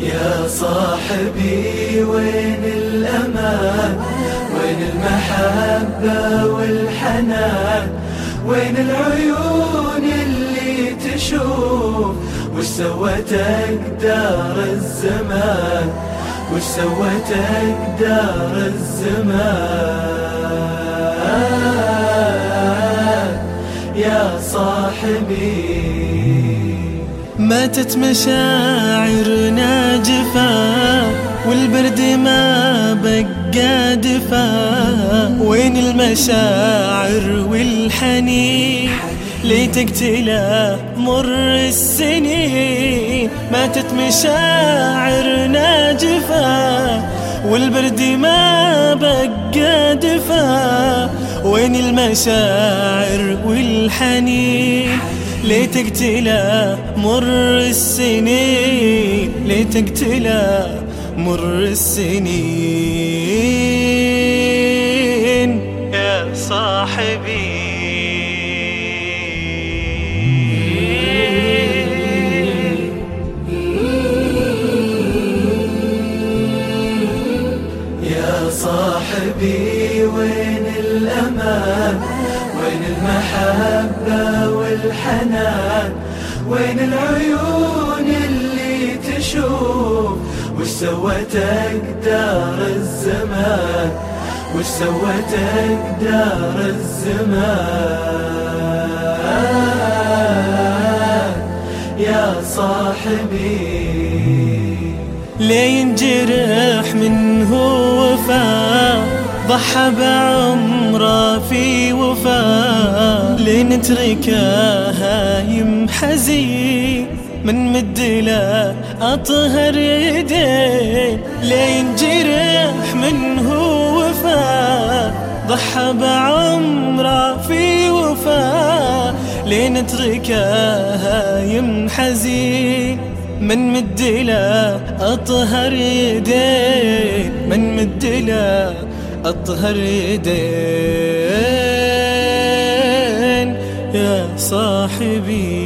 يا صاحبي وين الأمان؟ وين المحبة والحنان؟ وين العيون اللي تشوف؟ وش سوت أقدار الزمان؟ وش سوت أقدار الزمان؟ يا صاحبي ماتت مشاعرنا جفا والبرد ما بقى دفا. وين المشاعر والحنين؟ ليتك تلا مر السنين. ماتت مشاعرنا جفا والبرد ما بقى دفا. وين المشاعر والحنين؟ ليتك تلا مر السنين ليتك تلا مر السنين. صاحبي وين الأمان؟ وين المحبة والحنان؟ وين العيون اللي تشوف؟ وش سوت أقدار الزمان؟ وش سوت أقدار الزمان؟ يا صاحبي. ليه ينجرح منه وفا ضحى بعمره في وفا ليه نتركه هايم حزين من مد له أطهر يدين ليه ينجرح منه وفا ضحى بعمره في وفا ليه نتركه هايم حزين من مد له أطهر يدين من مد له أطهر يدين يا صاحبي.